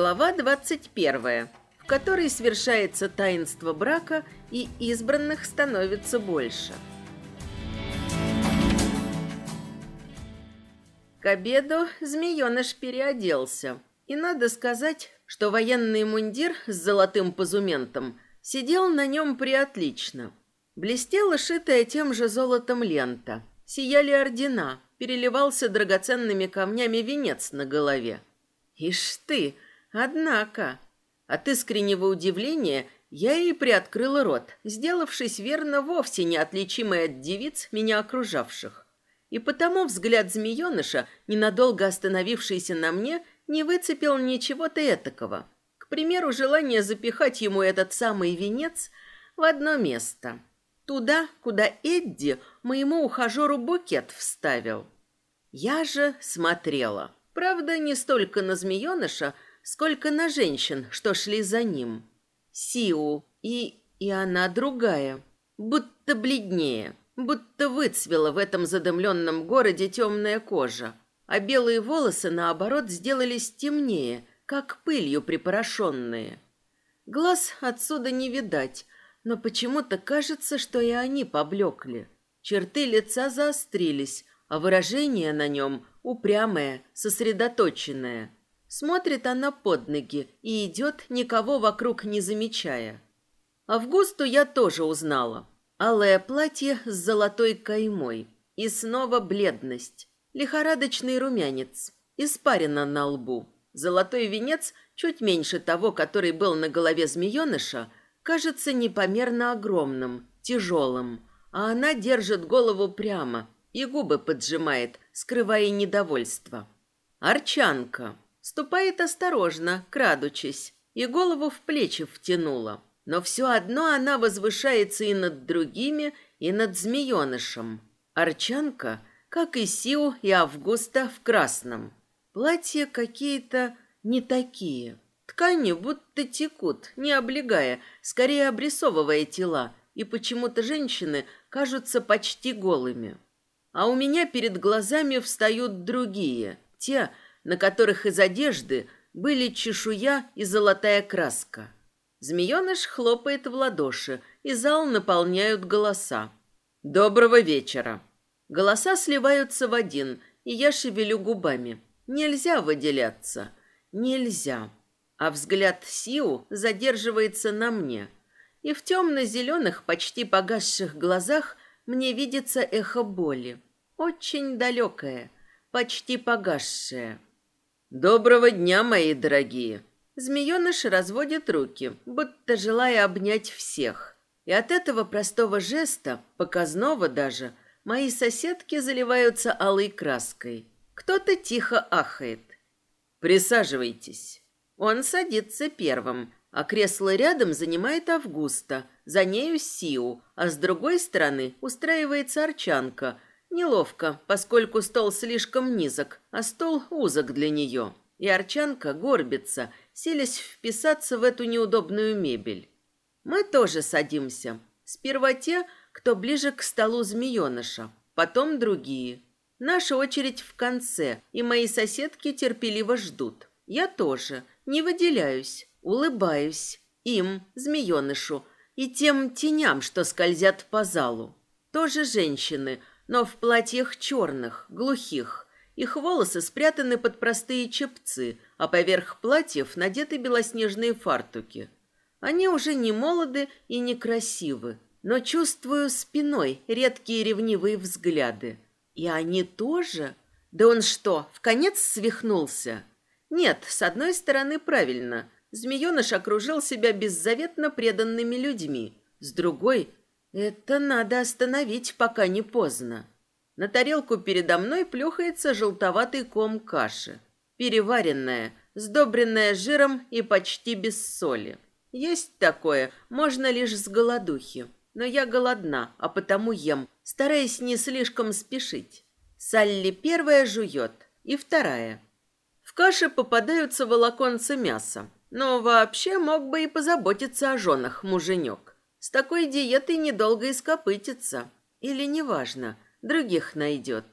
Глава 21, в которой совершается таинство брака и избранных становится больше. К обеду змееныш переоделся, и надо сказать, что военный мундир с золотым позументом сидел на нем приотлично. Блестела шитая тем же золотом лента, сияли ордена, переливался драгоценными камнями венец на голове. Ишь ты, однако, от искреннего удивления я и приоткрыла рот, сделавшись верно вовсе неотличимой от девиц, меня окружавших. И потому взгляд змееныша, ненадолго остановившийся на мне, не выцепил ничего-то этакого. К примеру, желание запихать ему этот самый венец в одно место. Туда, куда Эдди моему ухажеру букет вставил. Я же смотрела. Правда, не столько на змееныша, сколько на женщин, что шли за ним. Сиу и... и она другая, будто бледнее, будто выцвела в этом задымленном городе темная кожа, а белые волосы, наоборот, сделались темнее, как пылью припорошенные. Глаз отсюда не видать, но почему-то кажется, что и они поблекли. Черты лица заострились, а выражение на нем упрямое, сосредоточенное. Смотрит она под ноги и идет, никого вокруг не замечая. Августу я тоже узнала. Алое платье с золотой каймой. И снова бледность. Лихорадочный румянец. Испарина на лбу. Золотой венец, чуть меньше того, который был на голове змееныша, кажется непомерно огромным, тяжелым. А она держит голову прямо, и губы поджимает, скрывая недовольство. Арчанка ступает осторожно, крадучись, и голову в плечи втянула. Но все одно она возвышается и над другими, и над змеенышем. Арчанка, как и Сиу и Августа в красном. Платья какие-то не такие. Ткани будто текут, не облегая, скорее обрисовывая тела, и почему-то женщины кажутся почти голыми а у меня перед глазами встают другие, те, на которых из одежды были чешуя и золотая краска. Змееныш хлопает в ладоши, и зал наполняют голоса. «Доброго вечера!» Голоса сливаются в один, и я шевелю губами. Нельзя выделяться. Нельзя. А взгляд Сиу задерживается на мне. И в темно-зеленых, почти погасших глазах мне видится эхо боли. Очень далекое, почти погасшее. «Доброго дня, мои дорогие!» Змееныш разводит руки, будто желая обнять всех. И от этого простого жеста, показного даже, мои соседки заливаются алой краской. Кто-то тихо ахает. «Присаживайтесь». Он садится первым, а кресло рядом занимает Августа, за нею Сиу, а с другой стороны устраивается Арчанка. Неловко, поскольку стол слишком низок, а стол узок для нее. И Арчанка горбится, селись вписаться в эту неудобную мебель. Мы тоже садимся. Сперва те, кто ближе к столу змееныша, потом другие. Наша очередь в конце, и мои соседки терпеливо ждут. Я тоже, не выделяюсь. Улыбаюсь им, змеенышу, и тем теням, что скользят по залу. Тоже женщины, но в платьях черных, глухих. Их волосы спрятаны под простые чепцы, а поверх платьев надеты белоснежные фартуки. Они уже не молоды и не красивы, но чувствую спиной редкие ревнивые взгляды. И они тоже? Да он что, в конец свихнулся? Нет, с одной стороны правильно – Змееныш окружил себя беззаветно преданными людьми. С другой, это надо остановить, пока не поздно. На тарелку передо мной плюхается желтоватый ком каши. Переваренная, сдобренная жиром и почти без соли. Есть такое, можно лишь с голодухи. Но я голодна, а потому ем, стараясь не слишком спешить. Салли первая жует, и вторая. В каше попадаются волоконцы мяса. Но вообще мог бы и позаботиться о женах муженек. С такой диетой недолго и скопытится. Или неважно, других найдет.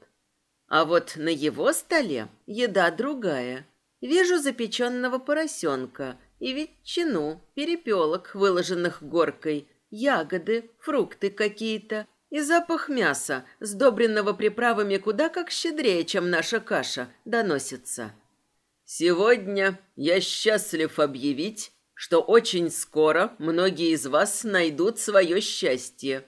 А вот на его столе еда другая. Вижу запеченного поросенка и ветчину, перепелок, выложенных горкой, ягоды, фрукты какие-то и запах мяса, сдобренного приправами куда как щедрее, чем наша каша, доносится. Сегодня я счастлив объявить, что очень скоро многие из вас найдут свое счастье.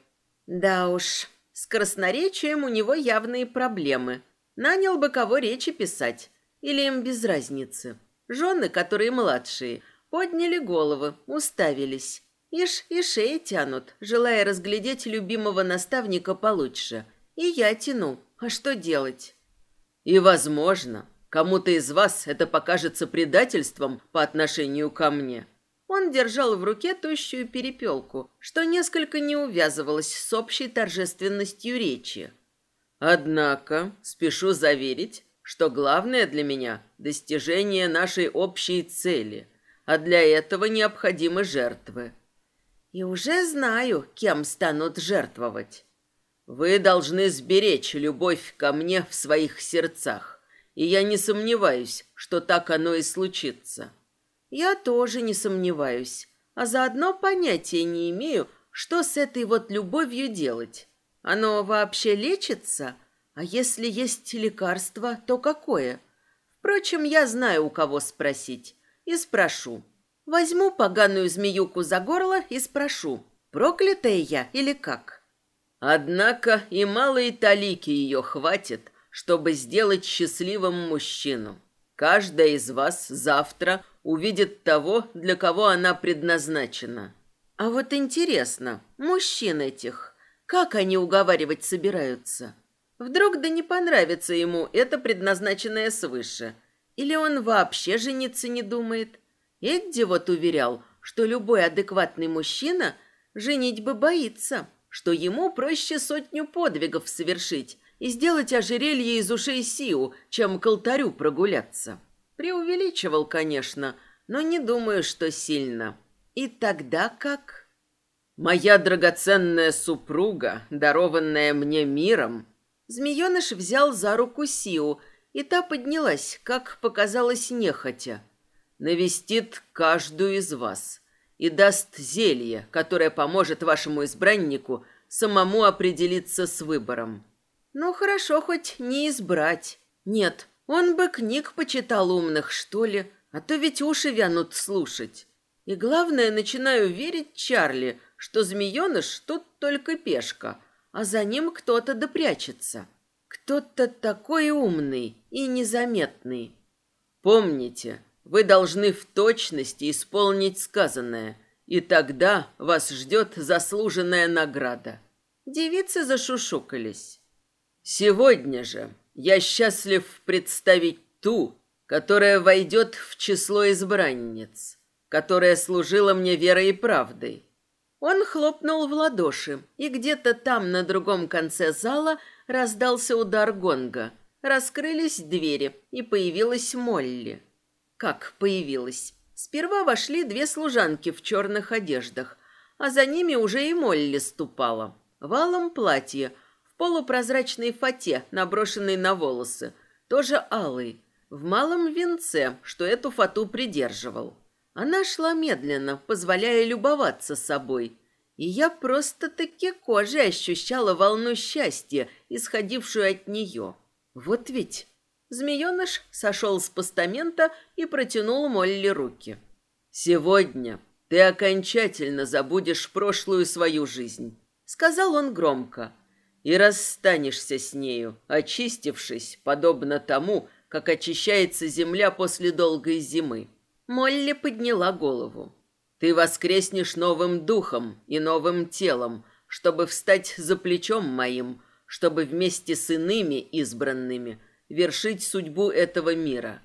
Да уж, с красноречием у него явные проблемы. Нанял бы кого речи писать. Или им без разницы. Жены, которые младшие, подняли головы, уставились. Ишь и шеи тянут, желая разглядеть любимого наставника получше. И я тяну. А что делать? И, возможно, кому-то из вас это покажется предательством по отношению ко мне. Он держал в руке тощую перепелку, что несколько не увязывалось с общей торжественностью речи. Однако, спешу заверить, что главное для меня – достижение нашей общей цели, а для этого необходимы жертвы. И уже знаю, кем станут жертвовать. Вы должны сберечь любовь ко мне в своих сердцах, и я не сомневаюсь, что так оно и случится. Я тоже не сомневаюсь, а заодно понятия не имею, что с этой вот любовью делать. Оно вообще лечится? А если есть лекарство, то какое? Впрочем, я знаю, у кого спросить. И спрошу. Возьму поганую змеюку за горло и спрошу, проклятая я или как? Однако и малой талики ее хватит, чтобы сделать счастливым мужчину. Каждая из вас завтра увидит того, для кого она предназначена. А вот интересно, мужчин этих, как они уговаривать собираются? Вдруг да не понравится ему это предназначенное свыше? Или он вообще жениться не думает? Эдди вот уверял, что любой адекватный мужчина женить бы боится, что ему проще сотню подвигов совершить и сделать ожерелье из ушей Сиу, чем к алтарю прогуляться. Преувеличивал, конечно, но не думаю, что сильно. И тогда как? Моя драгоценная супруга, дарованная мне миром... Змееныш взял за руку Сиу, и та поднялась, как показалось нехотя навестит каждую из вас и даст зелье, которое поможет вашему избраннику самому определиться с выбором. Ну, хорошо хоть не избрать. Нет, он бы книг почитал умных, что ли, а то ведь уши вянут слушать. И главное, начинаю верить Чарли, что змееныш тут только пешка, а за ним кто-то допрячется. Кто-то такой умный и незаметный. Помните, вы должны в точности исполнить сказанное, и тогда вас ждет заслуженная награда». Девицы зашушукались. «Сегодня же я счастлив представить ту, которая войдет в число избранниц, которая служила мне верой и правдой». Он хлопнул в ладоши, и где-то там, на другом конце зала, раздался удар гонга. Раскрылись двери, и появилась Молли как появилась. Сперва вошли две служанки в черных одеждах, а за ними уже и Молли ступала. Валом платье, полупрозрачной фате, наброшенной на волосы, тоже алый, в малом венце, что эту фату придерживал. Она шла медленно, позволяя любоваться собой. И я просто-таки кожей ощущала волну счастья, исходившую от нее. Вот ведь Змееныш сошел с постамента и протянул Молли руки. «Сегодня ты окончательно забудешь прошлую свою жизнь», — сказал он громко, «и расстанешься с нею, очистившись, подобно тому, как очищается земля после долгой зимы». Молли подняла голову. «Ты воскреснешь новым духом и новым телом, чтобы встать за плечом моим, чтобы вместе с иными избранными — вершить судьбу этого мира.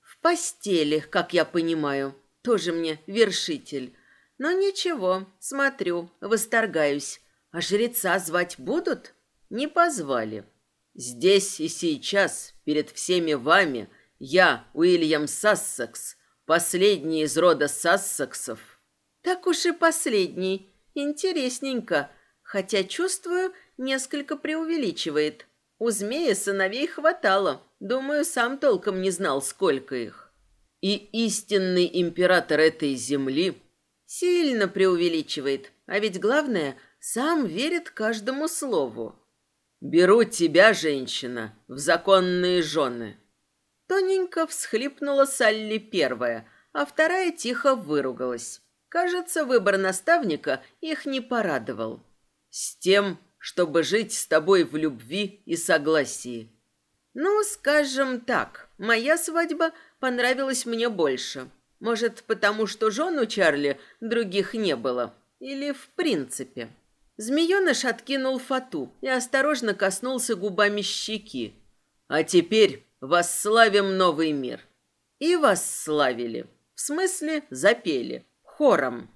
В постели, как я понимаю, тоже мне вершитель. Но ничего, смотрю, восторгаюсь. А жреца звать будут? Не позвали. Здесь и сейчас, перед всеми вами, я, Уильям Сассекс, последний из рода Сассексов. Так уж и последний. Интересненько. Хотя, чувствую, несколько преувеличивает. У змея сыновей хватало. Думаю, сам толком не знал, сколько их. И истинный император этой земли сильно преувеличивает. А ведь главное, сам верит каждому слову. «Беру тебя, женщина, в законные жены». Тоненько всхлипнула Салли первая, а вторая тихо выругалась. Кажется, выбор наставника их не порадовал. «С тем, чтобы жить с тобой в любви и согласии». «Ну, скажем так, моя свадьба понравилась мне больше. Может, потому что жен у Чарли других не было. Или в принципе». Змееныш откинул фату и осторожно коснулся губами щеки. «А теперь восславим новый мир». И восславили. В смысле, запели. Хором.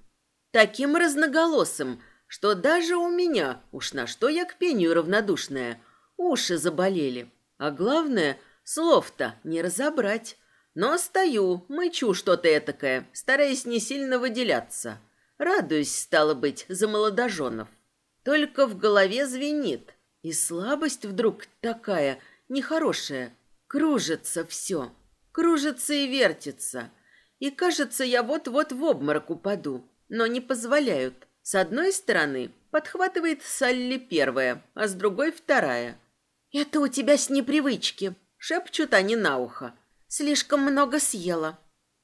Таким разноголосым, что даже у меня, уж на что я к пению равнодушная, уши заболели. А главное, слов-то не разобрать. Но стою, мычу что-то этакое, стараясь не сильно выделяться. Радуюсь, стало быть, за молодоженов. Только в голове звенит, и слабость вдруг такая, нехорошая. Кружится все, кружится и вертится. И кажется, я вот-вот в обморок упаду, но не позволяют. С одной стороны подхватывает Салли первая, а с другой вторая. «Это у тебя с непривычки», — шепчут они на ухо. «Слишком много съела».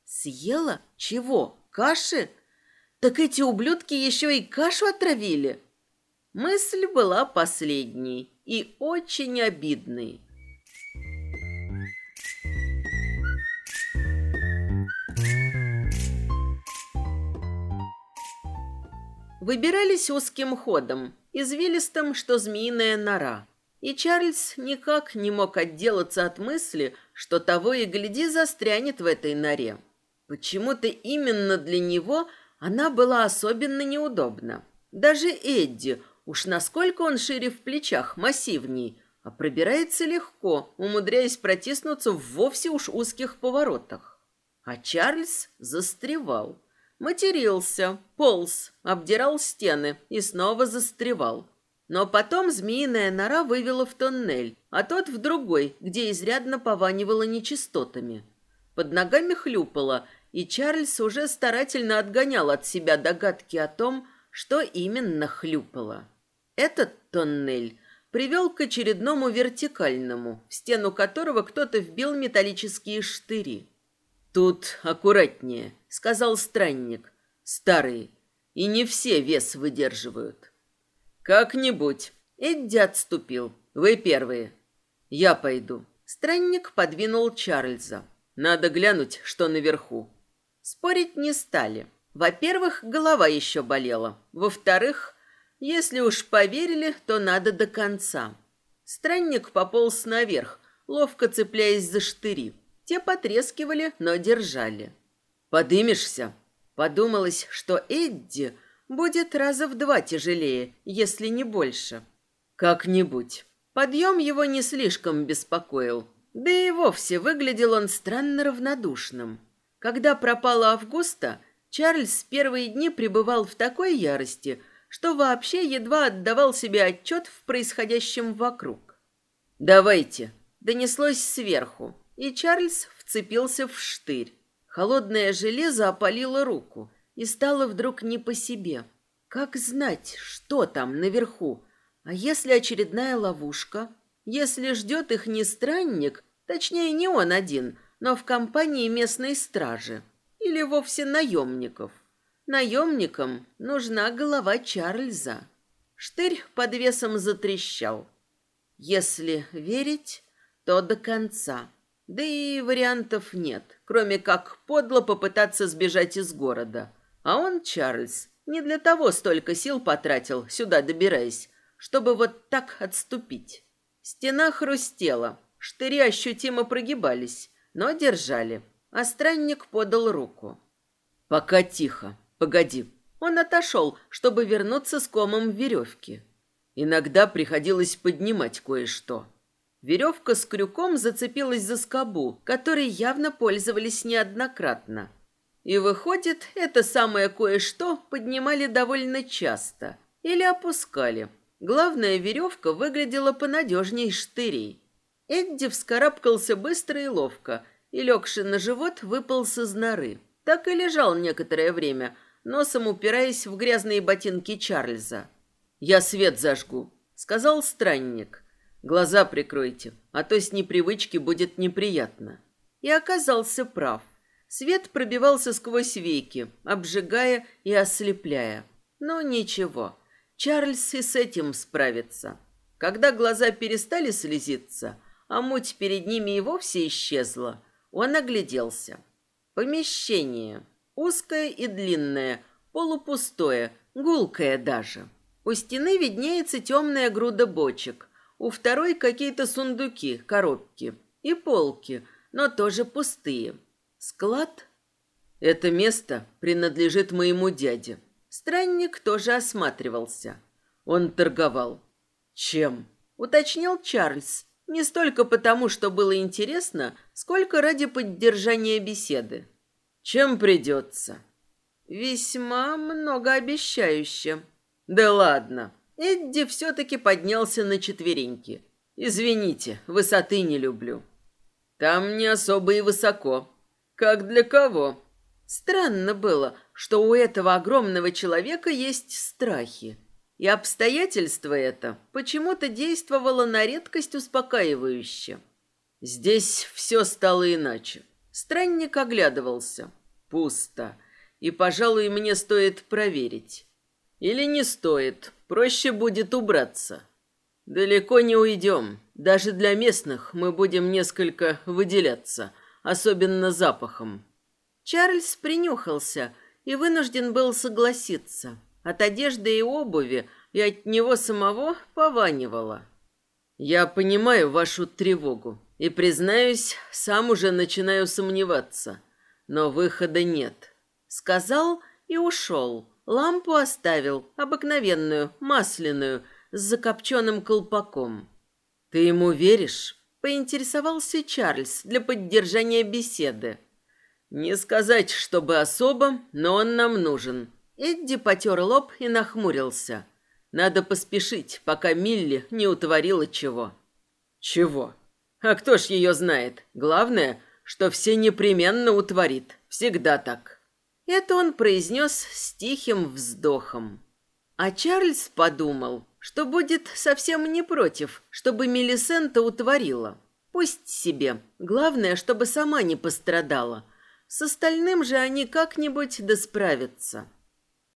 «Съела? Чего? Каши? Так эти ублюдки еще и кашу отравили». Мысль была последней и очень обидной. Выбирались узким ходом, извилистым, что змеиная нора. И Чарльз никак не мог отделаться от мысли, что того и гляди застрянет в этой норе. Почему-то именно для него она была особенно неудобна. Даже Эдди, Уж насколько он шире в плечах, массивней, а пробирается легко, умудряясь протиснуться в вовсе уж узких поворотах. А Чарльз застревал. Матерился, полз, обдирал стены и снова застревал. Но потом змеиная нора вывела в тоннель, а тот в другой, где изрядно пованивало нечистотами. Под ногами хлюпало, и Чарльз уже старательно отгонял от себя догадки о том, что именно хлюпало. Этот тоннель привел к очередному вертикальному, в стену которого кто-то вбил металлические штыри. «Тут аккуратнее», — сказал странник. «Старые, и не все вес выдерживают». «Как-нибудь». Эдди отступил. «Вы первые». «Я пойду». Странник подвинул Чарльза. «Надо глянуть, что наверху». Спорить не стали. Во-первых, голова еще болела. Во-вторых, если уж поверили, то надо до конца. Странник пополз наверх, ловко цепляясь за штыри. Те потрескивали, но держали. «Подымешься?» Подумалось, что Эдди будет раза в два тяжелее, если не больше. «Как-нибудь». Подъем его не слишком беспокоил. Да и вовсе выглядел он странно равнодушным. Когда пропала Августа, Чарльз первые дни пребывал в такой ярости – что вообще едва отдавал себе отчет в происходящем вокруг. «Давайте!» – донеслось сверху, и Чарльз вцепился в штырь. Холодное железо опалило руку, и стало вдруг не по себе. Как знать, что там наверху? А если очередная ловушка? Если ждет их не странник, точнее не он один, но в компании местной стражи? Или вовсе наемников? Наемникам нужна голова Чарльза. Штырь под весом затрещал. Если верить, то до конца. Да и вариантов нет, кроме как подло попытаться сбежать из города. А он, Чарльз, не для того столько сил потратил, сюда добираясь, чтобы вот так отступить. Стена хрустела, штыри ощутимо прогибались, но держали, а странник подал руку. «Пока тихо», Погоди. Он отошел, чтобы вернуться с комом веревки. Иногда приходилось поднимать кое-что. Веревка с крюком зацепилась за скобу, которой явно пользовались неоднократно. И выходит, это самое кое-что поднимали довольно часто или опускали. Главная веревка выглядела понадежней штырей. Эдди вскарабкался быстро и ловко, и, легши на живот, выполз из норы. Так и лежал некоторое время, носом упираясь в грязные ботинки Чарльза. «Я свет зажгу», — сказал странник. «Глаза прикройте, а то с непривычки будет неприятно». И оказался прав. Свет пробивался сквозь веки, обжигая и ослепляя. Но ничего, Чарльз и с этим справится. Когда глаза перестали слезиться, а муть перед ними и вовсе исчезла, он огляделся. Помещение. Узкое и длинное, полупустое, гулкое даже. У стены виднеется темная груда бочек. У второй какие-то сундуки, коробки и полки, но тоже пустые. Склад? Это место принадлежит моему дяде. Странник тоже осматривался. Он торговал. Чем? Уточнил Чарльз. Не столько потому, что было интересно, сколько ради поддержания беседы. Чем придется? Весьма многообещающе. Да ладно. Эдди все-таки поднялся на четвереньки. Извините, высоты не люблю. Там не особо и высоко. Как для кого? Странно было, что у этого огромного человека есть страхи. И обстоятельство это почему-то действовало на редкость успокаивающе. Здесь все стало иначе. Странник оглядывался. Пусто. И, пожалуй, мне стоит проверить. Или не стоит. Проще будет убраться. Далеко не уйдем. Даже для местных мы будем несколько выделяться, особенно запахом. Чарльз принюхался и вынужден был согласиться. От одежды и обуви и от него самого пованивало. «Я понимаю вашу тревогу и, признаюсь, сам уже начинаю сомневаться, но выхода нет», — сказал и ушел. Лампу оставил, обыкновенную, масляную, с закопченным колпаком. «Ты ему веришь?» — поинтересовался Чарльз для поддержания беседы. «Не сказать, чтобы особо, но он нам нужен». Эдди потер лоб и нахмурился. «Надо поспешить, пока Милли не утворила чего». «Чего? А кто ж ее знает? Главное, что все непременно утворит. Всегда так». Это он произнес с тихим вздохом. А Чарльз подумал, что будет совсем не против, чтобы Мелисента утворила. Пусть себе. Главное, чтобы сама не пострадала – с остальным же они как-нибудь да справятся.